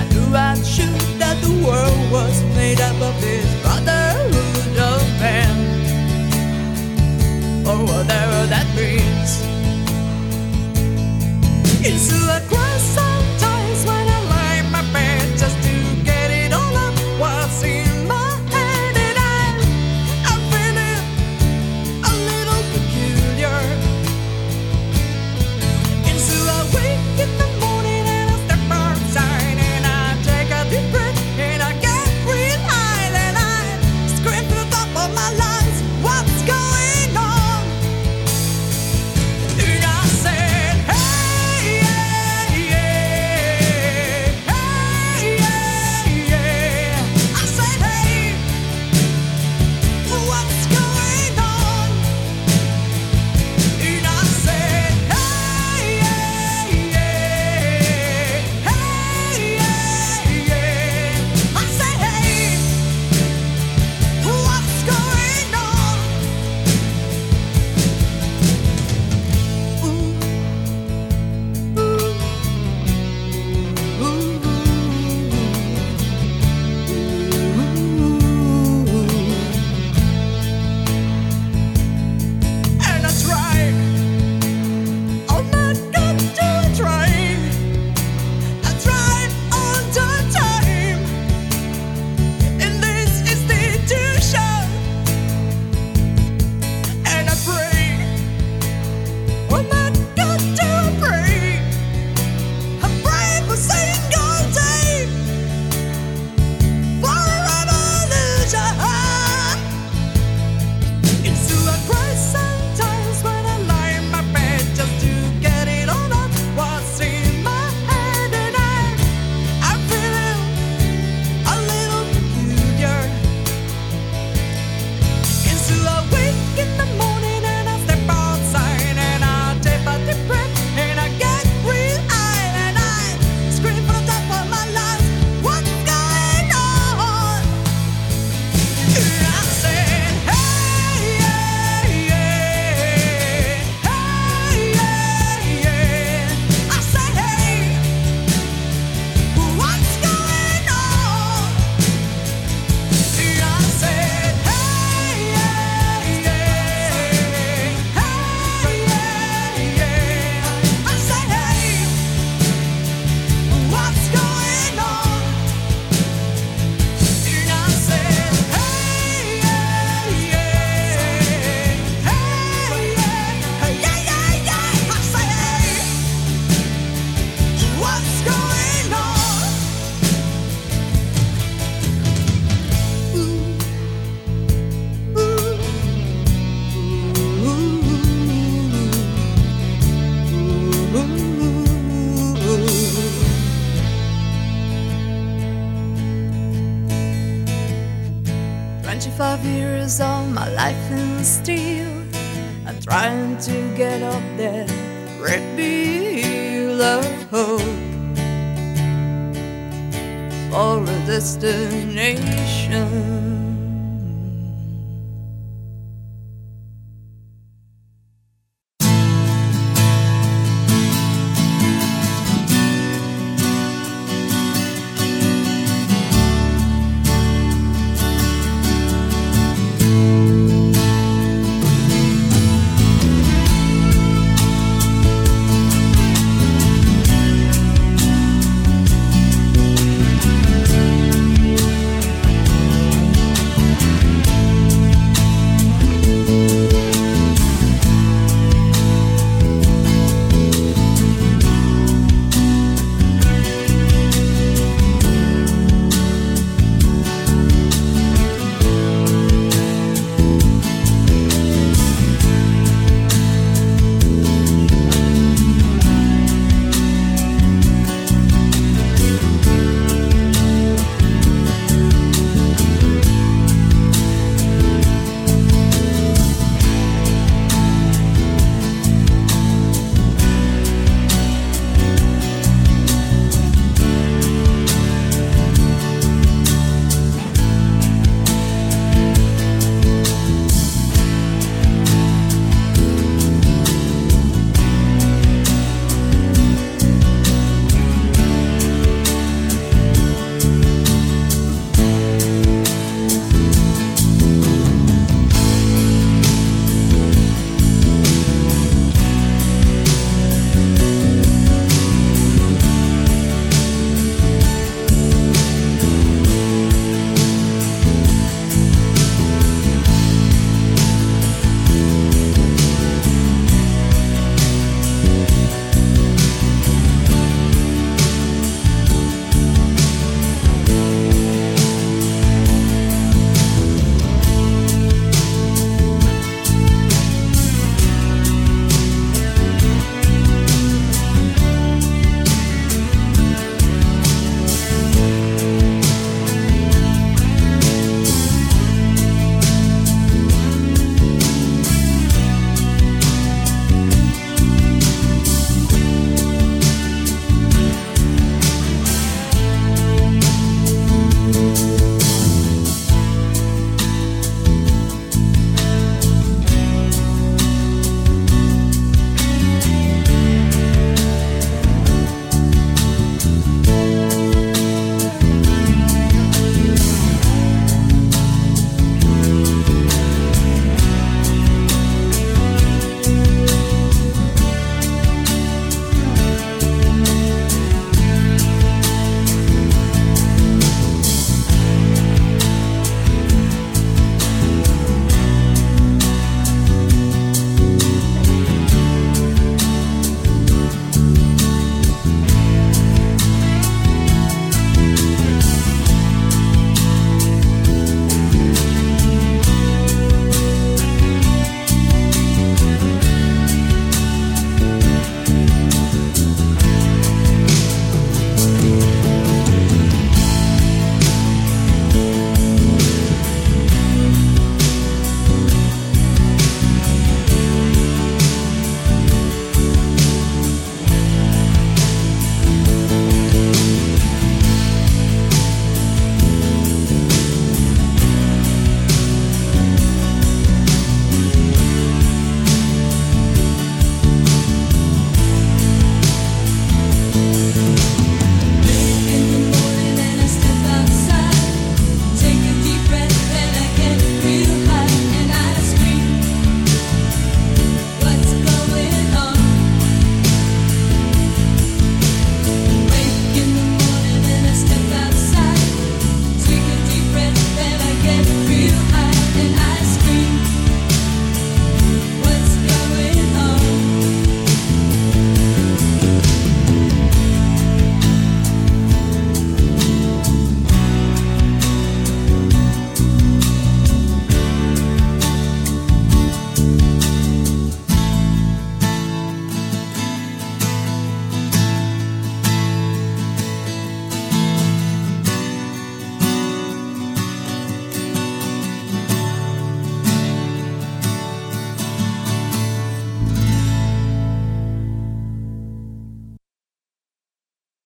I knew I should that the world was made up of this brotherhood of man, or whatever that means. It's a still. I'm trying to get up that red wheel of hope for a destination.